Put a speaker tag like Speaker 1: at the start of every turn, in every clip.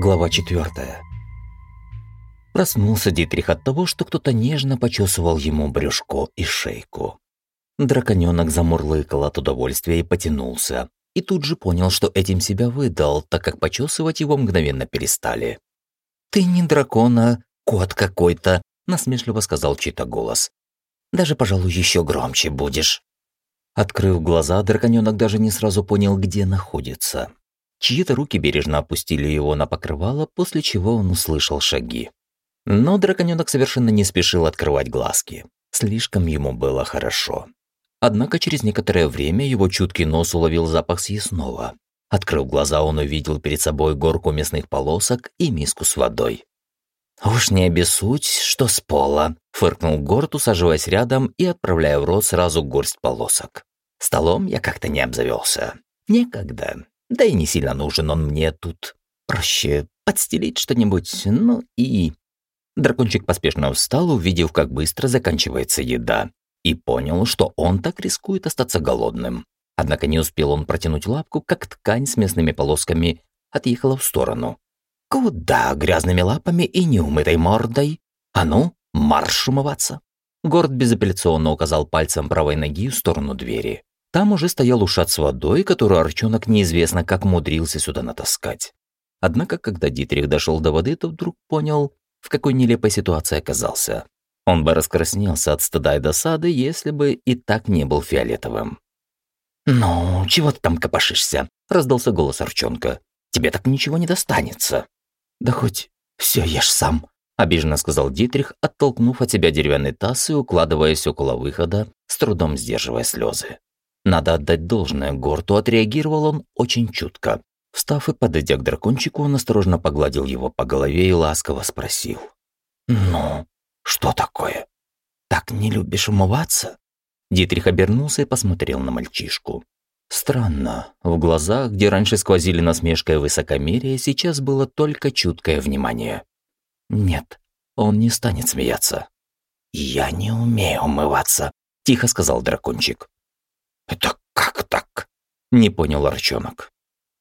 Speaker 1: Глава 4. Проснулся Дитрих от того, что кто-то нежно почесывал ему брюшко и шейку. Драконёнок замурлыкал от удовольствия и потянулся, и тут же понял, что этим себя выдал, так как почесывать его мгновенно перестали. «Ты не дракон, а кот какой-то», – насмешливо сказал чей-то голос. «Даже, пожалуй, еще громче будешь». Открыв глаза, драконёнок даже не сразу понял, где находится. Чьи-то руки бережно опустили его на покрывало, после чего он услышал шаги. Но драконёнок совершенно не спешил открывать глазки. Слишком ему было хорошо. Однако через некоторое время его чуткий нос уловил запах съестного. Открыв глаза, он увидел перед собой горку мясных полосок и миску с водой. «Уж не обессудь, что с пола», – фыркнул Горд, усаживаясь рядом и отправляя в рот сразу горсть полосок. «Столом я как-то не обзавелся. Некогда. Да и не сильно нужен он мне тут. Проще подстелить что-нибудь, ну и...» Дракончик поспешно встал, увидев, как быстро заканчивается еда, и понял, что он так рискует остаться голодным. Однако не успел он протянуть лапку, как ткань с мясными полосками отъехала в сторону. «Куда грязными лапами и неумытой мордой? А ну, марш умываться!» Горд безапелляционно указал пальцем правой ноги в сторону двери. Там уже стоял ушат с водой, которую Арчонок неизвестно как умудрился сюда натаскать. Однако, когда Дитрих дошел до воды, то вдруг понял, в какой нелепой ситуации оказался. Он бы раскраснелся от стыда и досады, если бы и так не был фиолетовым. «Ну, чего ты там копошишься?» – раздался голос Арчонка. «Тебе так ничего не достанется». «Да хоть все ешь сам», – обиженно сказал Дитрих, оттолкнув от себя деревянный таз и укладываясь около выхода, с трудом сдерживая слезы. Надо отдать должное, Горту отреагировал он очень чутко. Встав и подойдя к дракончику, он осторожно погладил его по голове и ласково спросил. «Ну, что такое? Так не любишь умываться?» Дитрих обернулся и посмотрел на мальчишку. Странно, в глазах, где раньше сквозили насмешка и высокомерие, сейчас было только чуткое внимание. «Нет, он не станет смеяться». «Я не умею умываться», – тихо сказал дракончик. «Это как так?» – не понял Арчонок.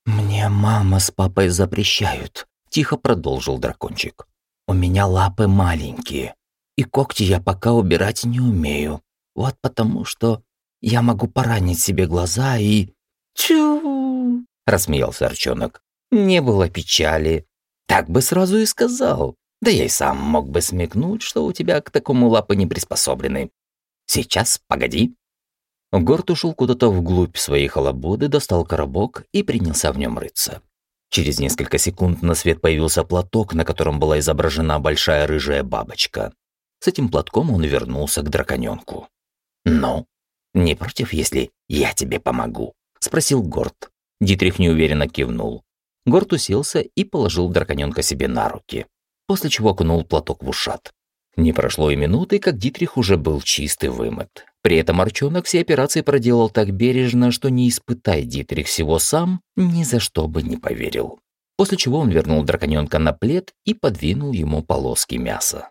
Speaker 1: «Мне мама с папой запрещают», – тихо продолжил дракончик. «У меня лапы маленькие, и когти я пока убирать не умею. Вот потому что я могу поранить себе глаза и...» «Чу!» – рассмеялся Арчонок. «Не было печали. Так бы сразу и сказал. Да я и сам мог бы смекнуть, что у тебя к такому лапы не приспособлены. Сейчас, погоди». Горд ушел куда-то вглубь своей халабуды, достал коробок и принялся в нем рыться. Через несколько секунд на свет появился платок, на котором была изображена большая рыжая бабочка. С этим платком он вернулся к драконёнку. «Ну, не против, если я тебе помогу?» – спросил Горд. Дитрих неуверенно кивнул. Горд уселся и положил драконёнка себе на руки, после чего окунул платок в ушат. Не прошло и минуты, как Дитрих уже был чист и вымыт. При этом Арчонок все операции проделал так бережно, что не испытай Дитрих всего сам, ни за что бы не поверил. После чего он вернул драконёнка на плед и подвинул ему полоски мяса.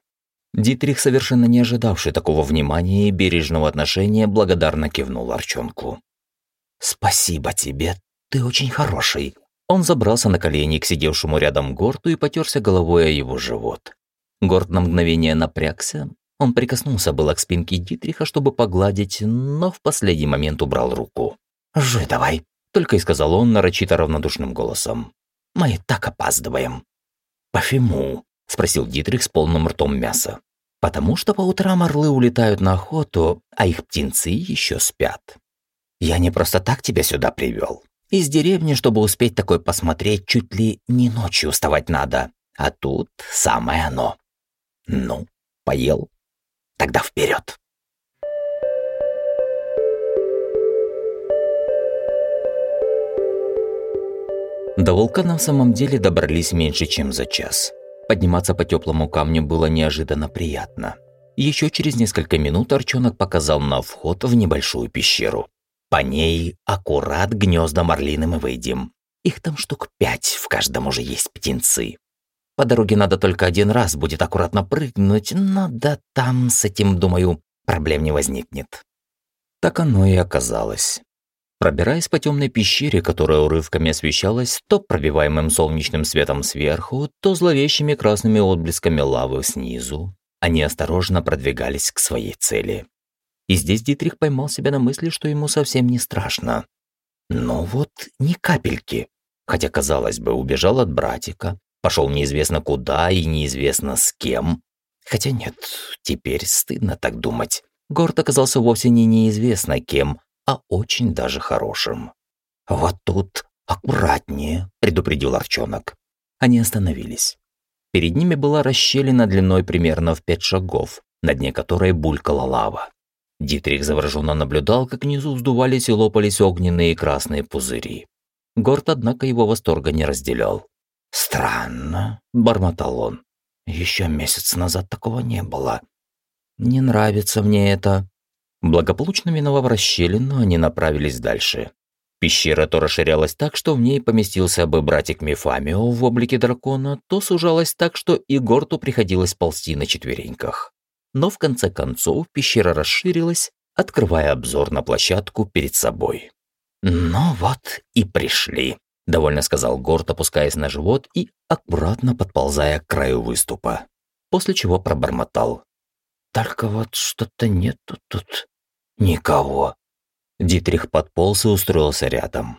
Speaker 1: Дитрих, совершенно не ожидавший такого внимания и бережного отношения, благодарно кивнул Арчонку. «Спасибо тебе, ты очень хороший». Он забрался на колени к сидевшему рядом Горту и потерся головой о его живот. Горд на мгновение напрягся, он прикоснулся было к спинке Дитриха, чтобы погладить, но в последний момент убрал руку. «Жуй давай», — только и сказал он нарочито равнодушным голосом. «Мы так опаздываем». «Почему?» — спросил Дитрих с полным ртом мяса. «Потому что по утрам орлы улетают на охоту, а их птенцы еще спят. Я не просто так тебя сюда привел. Из деревни, чтобы успеть такое посмотреть, чуть ли не ночью вставать надо. А тут самое оно. Ну, поел?» Тогда вперед. До вулкана в самом деле добрались меньше, чем за час. Подниматься по теплому камню было неожиданно приятно. Еще через несколько минут Арчонок показал на вход в небольшую пещеру. По ней аккурат гнезда марлины мы выйдем. Их там штук пять, в каждом уже есть птенцы. По дороге надо только один раз будет аккуратно прыгнуть, но да там с этим, думаю, проблем не возникнет. Так оно и оказалось. Пробираясь по темной пещере, которая урывками освещалась то пробиваемым солнечным светом сверху, то зловещими красными отблесками лавы снизу, они осторожно продвигались к своей цели. И здесь Дитрих поймал себя на мысли, что ему совсем не страшно. Но вот ни капельки. Хотя, казалось бы, убежал от братика, пошел неизвестно куда и неизвестно с кем. Хотя нет, теперь стыдно так думать. Горд оказался вовсе не неизвестно кем, а очень даже хорошим. «Вот тут аккуратнее», — предупредил Арчонок. Они остановились. Перед ними была расщелина длиной примерно в пять шагов, на дне которой булькала лава. Дитрих завороженно наблюдал, как внизу вздувались и лопались огненные красные пузыри. Горд, однако, его восторга не разделял. «Странно», — бормотал он. «Еще месяц назад такого не было. Не нравится мне это». Благополучно миновав расщелину, они направились дальше. Пещера то расширялась так, что в ней поместился бы братик Мефамио в облике дракона, то сужалась так, что и Горту приходилось ползти на четвереньках но в конце концов пещера расширилась, открывая обзор на площадку перед собой. «Ну вот и пришли», — довольно сказал Горд, опускаясь на живот и аккуратно подползая к краю выступа, после чего пробормотал. «Только вот что-то нету тут никого». Дитрих подполз и устроился рядом.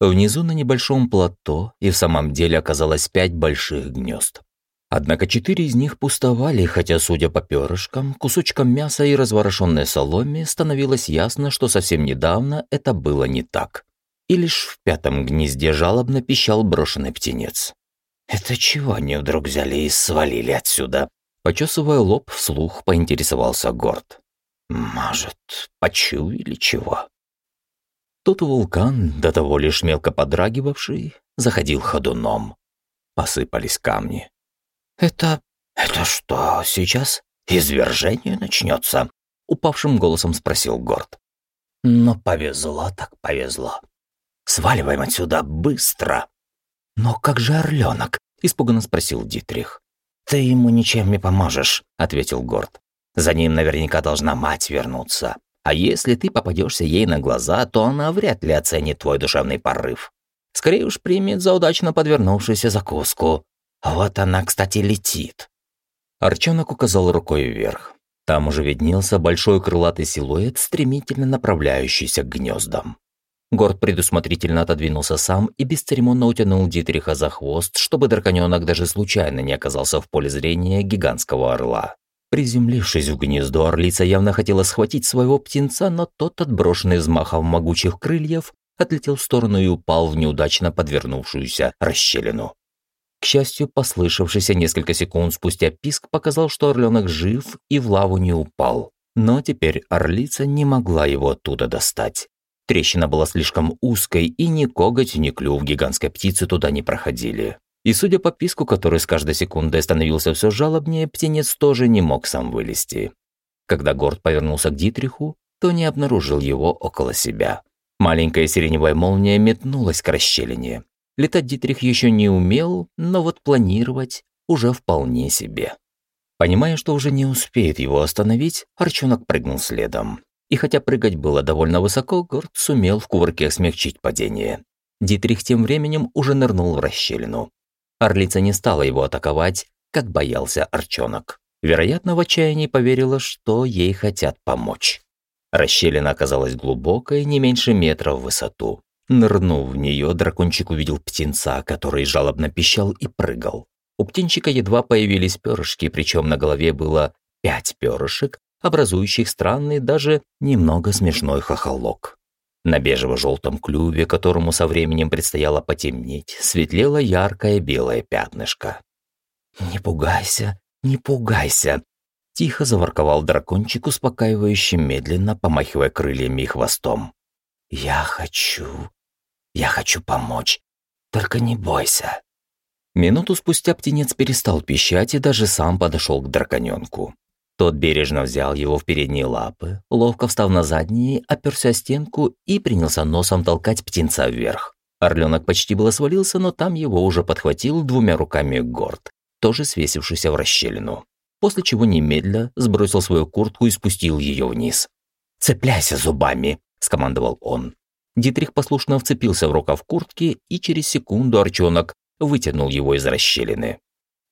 Speaker 1: Внизу на небольшом плато и в самом деле оказалось пять больших гнезд. Однако четыре из них пустовали, хотя, судя по перышкам, кусочкам мяса и разворошенной соломе, становилось ясно, что совсем недавно это было не так. И лишь в пятом гнезде жалобно пищал брошенный птенец. «Это чего они вдруг взяли и свалили отсюда?» Почесывая лоб, вслух поинтересовался Горд. «Может, почуяли чего?» Тот вулкан, до того лишь мелко подрагивавший, заходил ходуном. Посыпались камни. «Это... это что, сейчас извержение начнется?» Упавшим голосом спросил Горд. «Но повезло так повезло. Сваливаем отсюда быстро!» «Но как же орленок?» – испуганно спросил Дитрих. «Ты ему ничем не поможешь», – ответил Горд. «За ним наверняка должна мать вернуться. А если ты попадешься ей на глаза, то она вряд ли оценит твой душевный порыв. Скорее уж примет за удачно подвернувшуюся закуску. Вот она, кстати, летит. Арчонок указал рукой вверх. Там уже виднелся большой крылатый силуэт, стремительно направляющийся к гнездам. Горд предусмотрительно отодвинулся сам и бесцеремонно утянул Дитриха за хвост, чтобы драконёнок даже случайно не оказался в поле зрения гигантского орла. Приземлившись в гнездо, орлица явно хотела схватить своего птенца, но тот, отброшенный взмахом могучих крыльев, отлетел в сторону и упал в неудачно подвернувшуюся расщелину. К счастью, послышавшийся несколько секунд спустя писк показал, что орленок жив и в лаву не упал. Но теперь орлица не могла его оттуда достать. Трещина была слишком узкой, и ни коготь, ни клюв гигантской птицы туда не проходили. И судя по писку, который с каждой секундой становился все жалобнее, птенец тоже не мог сам вылезти. Когда Горд повернулся к Дитриху, то не обнаружил его около себя. Маленькая сиреневая молния метнулась к расщелине. Летать Дитрих еще не умел, но вот планировать уже вполне себе. Понимая, что уже не успеет его остановить, Арчонок прыгнул следом. И хотя прыгать было довольно высоко, Горд сумел в кувырке смягчить падение. Дитрих тем временем уже нырнул в расщелину. Орлица не стала его атаковать, как боялся Арчонок. Вероятно, в отчаянии поверила, что ей хотят помочь. Расщелина оказалась глубокой, не меньше метра в высоту. Нырнув в нее, дракончик увидел птенца, который жалобно пищал и прыгал. У птенчика едва появились перышки, причем на голове было пять перышек, образующих странный, даже немного смешной хохолок. На бежево-желтом клюве, которому со временем предстояло потемнеть, светлело яркое белое пятнышко. «Не пугайся, не пугайся!» Тихо заворковал дракончик, успокаивающе медленно помахивая крыльями и хвостом. «Я хочу я хочу помочь. Только не бойся». Минуту спустя птенец перестал пищать и даже сам подошел к драконенку. Тот бережно взял его в передние лапы, ловко встав на задние, оперся о стенку и принялся носом толкать птенца вверх. Орленок почти было свалился, но там его уже подхватил двумя руками горд, тоже свесившийся в расщелину. После чего немедля сбросил свою куртку и спустил ее вниз. «Цепляйся зубами!» – скомандовал он. Дитрих послушно вцепился в рукав куртки, и через секунду Арчонок вытянул его из расщелины.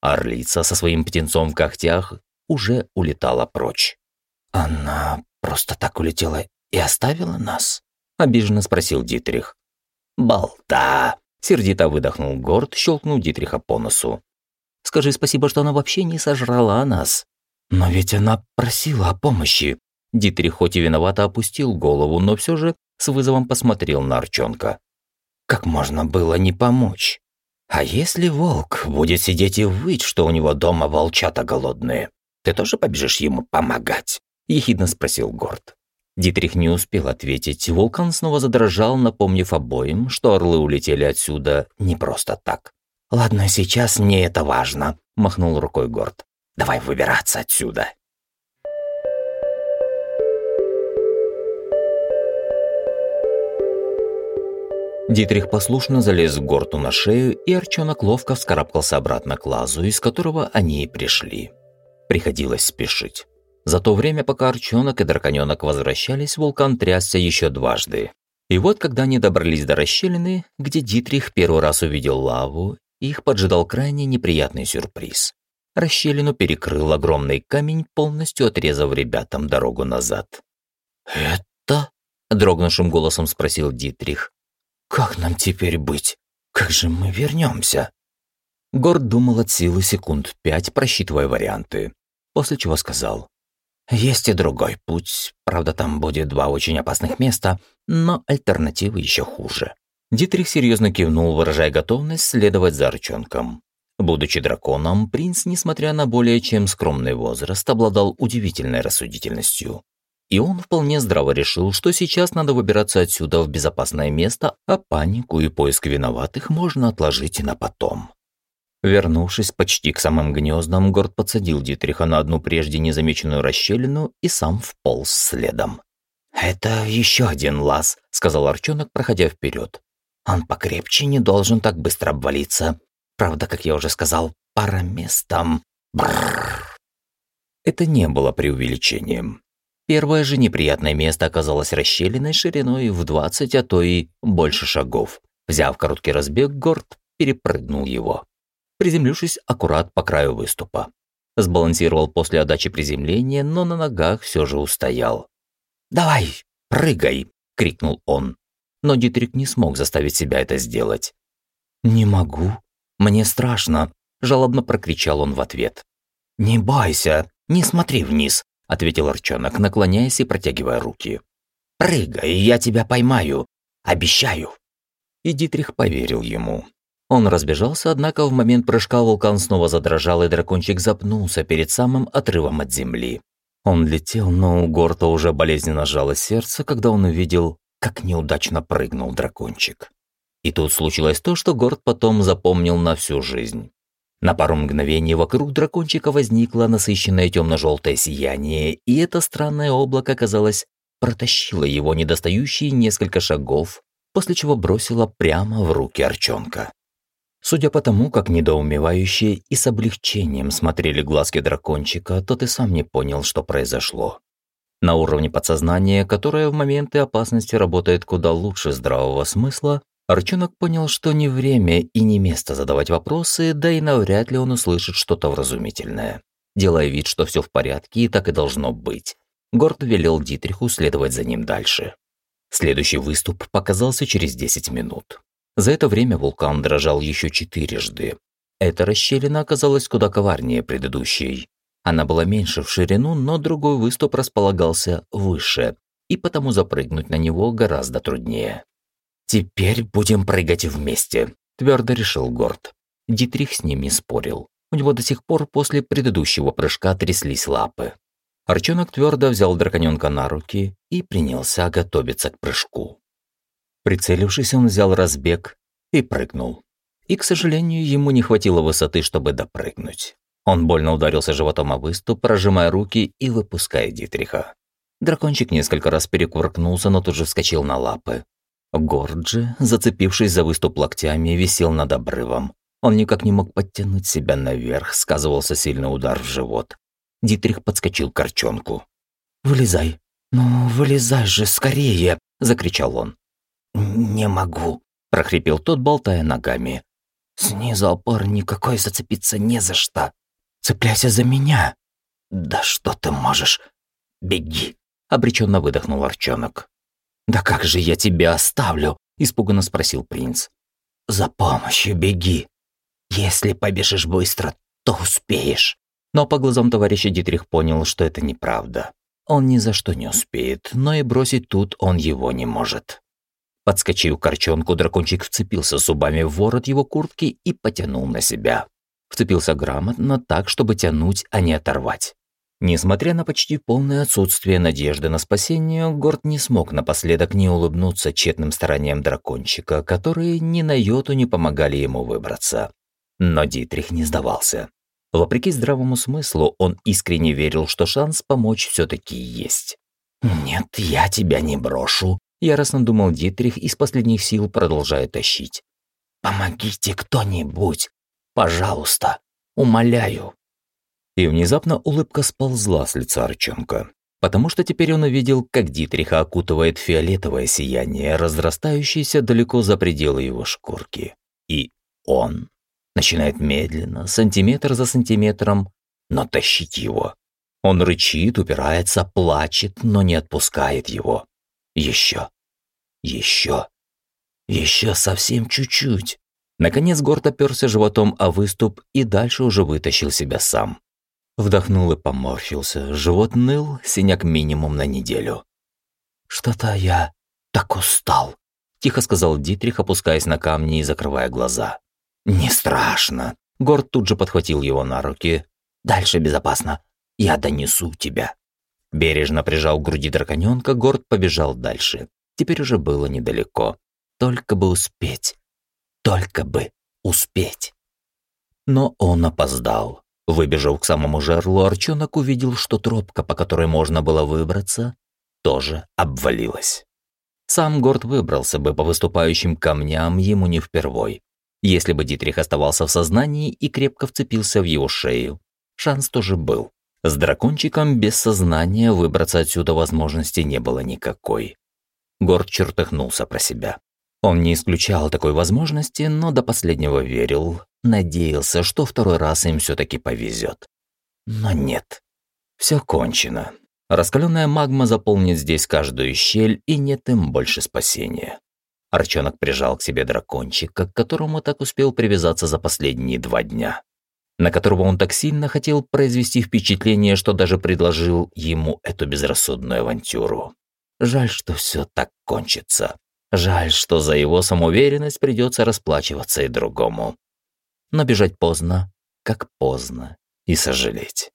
Speaker 1: Орлица со своим птенцом в когтях уже улетала прочь.
Speaker 2: «Она просто так улетела и оставила нас?»
Speaker 1: – обиженно спросил Дитрих.
Speaker 2: «Болта!»
Speaker 1: – сердито выдохнул Горд, щелкнул Дитриха по носу. «Скажи спасибо, что она вообще не сожрала нас».
Speaker 2: «Но ведь она просила о помощи».
Speaker 1: Дитрих хоть и виновато опустил голову, но все же с вызовом посмотрел на Арчонка.
Speaker 2: «Как можно было не помочь? А если волк будет сидеть и выть, что у него дома волчата голодные, ты тоже побежишь ему помогать?» – ехидно спросил Горд.
Speaker 1: Дитрих не успел ответить. Вулкан снова задрожал, напомнив обоим, что орлы улетели отсюда не просто так.
Speaker 2: «Ладно, сейчас не это важно», – махнул рукой Горд. «Давай выбираться отсюда».
Speaker 1: Дитрих послушно залез к Горту на шею, и Арчонок ловко вскарабкался обратно к лазу, из которого они и пришли. Приходилось спешить. За то время, пока Арчонок и Драконёнок возвращались, вулкан трясся еще дважды. И вот, когда они добрались до расщелины, где Дитрих первый раз увидел лаву, их поджидал крайне неприятный сюрприз. Расщелину перекрыл огромный камень, полностью отрезав ребятам дорогу назад.
Speaker 2: «Это?» – дрогнувшим голосом спросил Дитрих. «Как нам теперь быть? Как же мы вернемся?»
Speaker 1: Горд думал от силы секунд пять, просчитывая варианты, после чего сказал.
Speaker 2: Есть и другой путь. Правда, там будет два очень опасных места, но альтернативы еще хуже.
Speaker 1: Дитрих серьезно кивнул, выражая готовность следовать за Арчонком. Будучи драконом, принц, несмотря на более чем скромный возраст, обладал удивительной рассудительностью. И он вполне здраво решил, что сейчас надо выбираться отсюда в безопасное место, а панику и поиск виноватых можно отложить на потом. Вернувшись почти к самым гнездам, Горд подсадил Дитриха на одну прежде незамеченную расщелину и сам вполз следом.
Speaker 2: «Это еще один лаз», — сказал Арчонок, проходя вперед. «Он покрепче не должен так быстро обвалиться. Правда, как я уже сказал, пара мест.
Speaker 1: Это не было преувеличением. Первое же неприятное место оказалось расщелиной шириной в 20, а то и больше шагов. Взяв короткий разбег, Горд перепрыгнул его приземлившись аккурат по краю выступа. Сбалансировал после отдачи приземления, но на ногах все же устоял.
Speaker 2: «Давай, прыгай!»
Speaker 1: — крикнул он. Но Дитрик не смог заставить себя это сделать.
Speaker 2: «Не могу. Мне страшно», —
Speaker 1: жалобно прокричал он в ответ.
Speaker 2: «Не бойся, не смотри вниз», — ответил Арчонок, наклоняясь и протягивая руки. «Прыгай, я тебя поймаю. Обещаю».
Speaker 1: И Дитрих поверил ему. Он разбежался, однако в момент прыжка вулкан снова задрожал, и дракончик запнулся перед самым отрывом от земли. Он летел, но у Горта уже болезненно сжало сердце, когда он увидел, как неудачно прыгнул дракончик. И тут случилось то, что Горд потом запомнил на всю жизнь. На пару мгновений вокруг дракончика возникло насыщенное темно-желтое сияние, и это странное облако, казалось, протащило его недостающие несколько шагов, после чего бросило прямо в руки Арчонка. Судя по тому, как недоумевающие и с облегчением смотрели глазки дракончика, тот и сам не понял, что произошло. На уровне подсознания, которое в моменты опасности работает куда лучше здравого смысла, Арчонок понял, что не время и не место задавать вопросы, да и навряд ли он услышит что-то вразумительное. Делая вид, что все в порядке и так и должно быть, Горд велел Дитриху следовать за ним дальше. Следующий выступ показался через 10 минут. За это время вулкан дрожал еще четырежды. Эта расщелина оказалась куда коварнее предыдущей. Она была меньше в ширину, но другой выступ располагался выше, и потому запрыгнуть на него гораздо труднее. «Теперь будем прыгать вместе», – твердо решил Горд. Дитрих с ним не спорил. У него до сих пор после предыдущего прыжка тряслись лапы. Арчонок твердо взял драконёнка на руки и принялся готовиться к прыжку. Прицелившись, он взял разбег и прыгнул. И, к сожалению, ему не хватило высоты, чтобы допрыгнуть. Он больно ударился животом о выступ, прожимая руки и выпуская Дитриха. Дракончик несколько раз перекувыркнулся, но тут же вскочил на лапы. Горджи, зацепившись за выступ локтями, висел над обрывом. Он никак не мог подтянуть себя наверх, сказывался сильный удар в живот. Дитрих подскочил к корчонку. «Вылезай! Ну, вылезай же скорее!» – закричал он.
Speaker 2: Не могу», – прохрипел тот, болтая ногами. «Снизу опор никакой зацепиться не за что. Цепляйся за меня». «Да что ты можешь? Беги», – обреченно выдохнул Арчонок. «Да как же я тебя оставлю?» – испуганно спросил принц. «За помощью беги. Если побежишь быстро, то успеешь». Но по глазам товарища Дитрих понял, что это неправда. Он ни за что не успеет, но и бросить тут он его не может. Подскочив к Арчонку, дракончик вцепился зубами в ворот его куртки и потянул на себя. Вцепился грамотно так, чтобы тянуть, а не оторвать. Несмотря на почти полное отсутствие надежды на спасение, Горд не смог напоследок не улыбнуться тщетным стараниям дракончика, которые ни на йоту не помогали ему выбраться. Но Дитрих не сдавался. Вопреки здравому смыслу, он искренне верил, что шанс помочь все-таки есть. «Нет, я тебя не брошу», – яростно думал Дитрих из последних сил, продолжая тащить. «Помогите кто-нибудь! Пожалуйста! Умоляю!» И внезапно улыбка сползла с лица Арчонка, потому что теперь он увидел, как Дитриха окутывает фиолетовое сияние, разрастающееся далеко за пределы его шкурки. И он начинает медленно, сантиметр за сантиметром, но тащить его. Он рычит, упирается, плачет, но не отпускает его. Еще. Еще. Еще совсем чуть-чуть. Наконец Горд оперся животом о выступ и дальше уже вытащил себя сам. Вдохнул и поморщился. Живот ныл, синяк минимум на неделю. «Что-то я так устал», – тихо сказал Дитрих, опускаясь на камни и закрывая глаза. «Не страшно». Горд тут же подхватил его на руки. «Дальше безопасно. Я донесу тебя». Бережно прижал к груди драконёнка, Горд побежал дальше. Теперь уже было недалеко. Только бы успеть. Только бы успеть. Но он опоздал. Выбежав к самому жерлу, Арчонок увидел, что тропка, по которой можно было выбраться, тоже обвалилась. Сам Горд выбрался бы по выступающим камням ему не впервой. Если бы Дитрих оставался в сознании и крепко вцепился в его шею, шанс тоже был. С дракончиком без сознания выбраться отсюда возможности не было никакой. Горд чертыхнулся про себя. Он не исключал такой возможности, но до последнего верил, надеялся, что второй раз им все-таки повезет. Но нет. Все кончено. Раскаленная магма заполнит здесь каждую щель, и нет им больше спасения. Арчонок прижал к себе дракончика, к которому так успел привязаться за последние два дня, на которого он так сильно хотел произвести впечатление, что даже предложил ему эту безрассудную авантюру. Жаль, что все так кончится. Жаль, что за его самоуверенность придется расплачиваться и другому. Но бежать поздно, как поздно, и сожалеть.